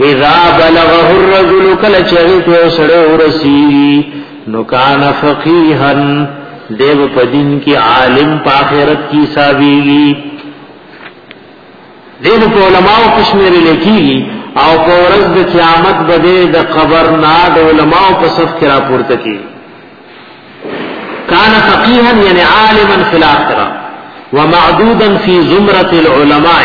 اذا بلغه الرجل کل چغی ته سړی ورسی نو کان فقیها دیو پدین کی عالم په آخرت کی ساویږي دیو په علماو کشمیر لکی او په ورځ د قیامت بده د قبر نه د علماو په صف کې راپورته کی کان فقیها یعنی عالما فی الاخره ومعدودا فی زمرة العلماء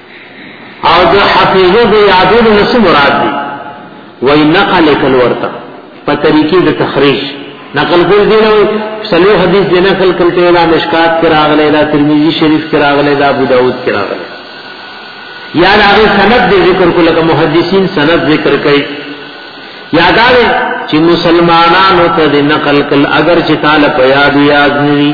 او د حفظو د یادولو نه څه مراد دی وای نقل کل ورته په طریقې د تخریج نقل کول دی نو صلیح حدیث دی نقل کل کړه دا مشکات کې راغلی دا ترمذی شریف کې راغلی دا ابو داود کې راغلی یا دا سند دی ذکر کول کوم محدثین سند ذکر کوي یادار چې مسلمانانو ته د نقل کل اگر چې تعالی په یاد یاد نوي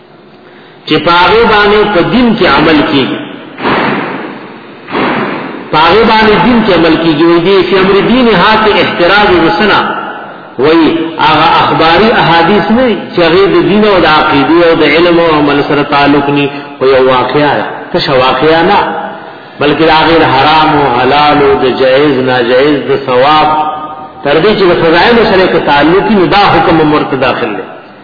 چې پاغه باندې په دین کې عمل کیږي پاغه باندې دین کې عمل کیږي وي دي چې امر دین هات احتراز وسنا وي هغه اخباري احادیث نه چې هغه د دین او د عقیده او د علم او عمل سره تعلق ني او یو واقعیا ته شو واقعیا نه بلکې هغه حرام او حلال او د جائز ناجائز د ثواب تر دې چې د فضایل سره تعلق نه دا حکم مرتد داخل دی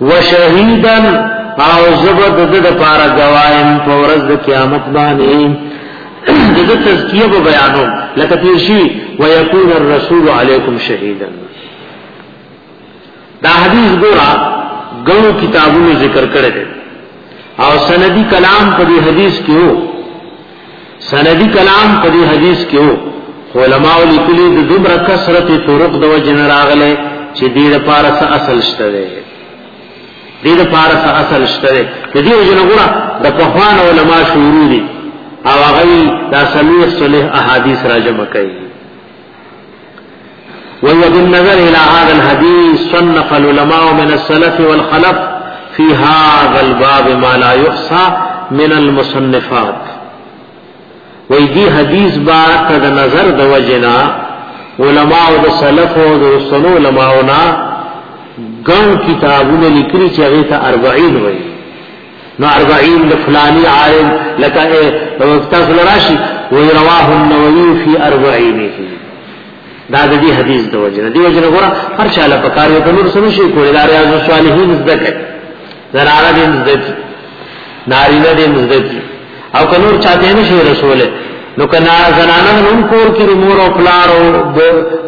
وشهیدا او زبد د د پارا گوایم فورز د قیامت باندې د د تزکیه په بیانو لکه تیر شي ويكون الرسول علیکم شهیدا دا حدیث ګورا غنو کتابونو ذکر کړی او سندی کلام په دې حدیث کې وو سندی کلام په دې حدیث کې وو علماء لیکلي د دومره کثرت طرق د وجن راغله چې دې لپاره څه اصل شته دی دې لپاره څه اصل شته دی د دې وجن غره د پخوان علما شروع دي او هغه دا سلوه صلیح احادیث را جمع کوي وبالنظر الى هذا الحديث صنف العلماء من السلف والخلف في هذا الباب ما لا يحصى من المصنفات وی دی حدیث با تد نظر د وجنا علماء د سلف او د سنو علماء نا ګڼ کتابونه لیکلي چې هغه ته 40 وایي نو اربعین د فلانی عالم لکه استاد لراشی وی رواه النووی فی اربعینه دا د دې حدیث د وجه دی وجه غره هر چا له پکار یو نور سم شي کولای دا ریاض الصالحین زده کړي زراره دې زده کړي نارینه دې زده کړي او کنور چاته نه شي رسوله نو کنا زنانه نن کور کې مور او پلار او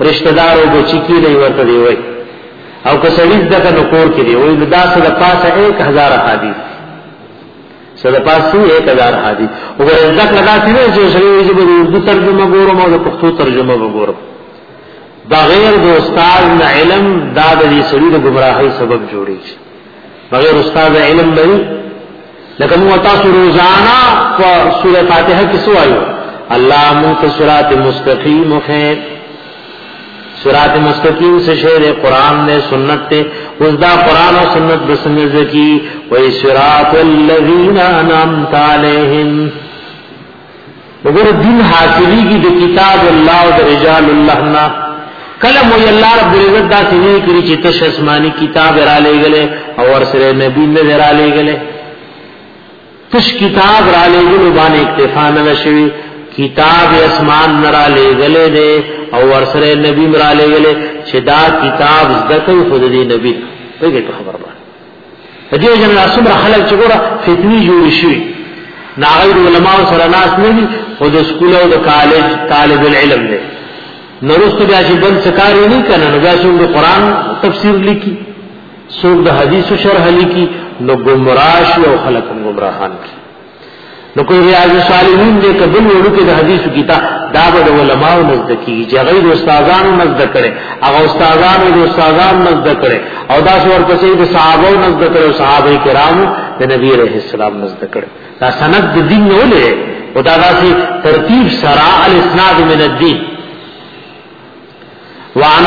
رشتہ دار او بچی کې دی ورته دی وای او که سړی زده کنه کور کې دی وای نو دا څه د پاسه 1000 حدیث څه د پاسه 1000 حدیث وګوره زده کنه دا څه نه چې سړی یې به اردو ترجمه ګورم او د پښتو ترجمه وګورم بغیر د استاد نه علم دا د سړي د گمراهۍ سبب جوړیږي بغیر استاد علم نه لکه موږ تاسو روزانه په سوره فاتحه کې سوایو الله موږ ته صراط مستقیم خو صراط مستقیم سے شعر قرآن نے سنت تے اس دا قرآن و سنت بسنگز کی وی صراط اللذین انامت علیہم وګوره دین حاصلېږي د کتاب الله او د رجال الله نه کله مو الله رب العزت دا سینې کړی چې تش آسماني کتاب را لېګلې او ورسره نبی نه را لېګلې تش کتاب را لېګلو باندې اکتفا نه شوي کتاب اسمان نه را لېګلې دې او ورسره نبی را لېګلې چې دا کتاب زده کوي خود دې نبی په دې خبره په دې جن لا څومره خلک چې ګوره فتنی جوړ شي ناغیر علماء سره ناس نه دي او د سکول او د کالج طالب العلم دی نورستو بیا چې بل سکار نه کنه نو بیا څوک د قران تفسیر لیکي څوک د حدیث شرح لیکي نو گمراه شي او خلک هم گمراهان کی نو کوئی ریاض صالحین دې قبول وړو کې د حدیثو کتاب دا به علماء نزد کیږي چې غیر استادانو نزد کړي هغه استادانو د استادانو نزد کړي او دا څور پسې د صحابه نزد کړي او صحابه کرامو د نبی رحم السلام نزد کړي دا سند د دین نه ولې او دا داسې ترتیب سرا الاسناد من الدین وعن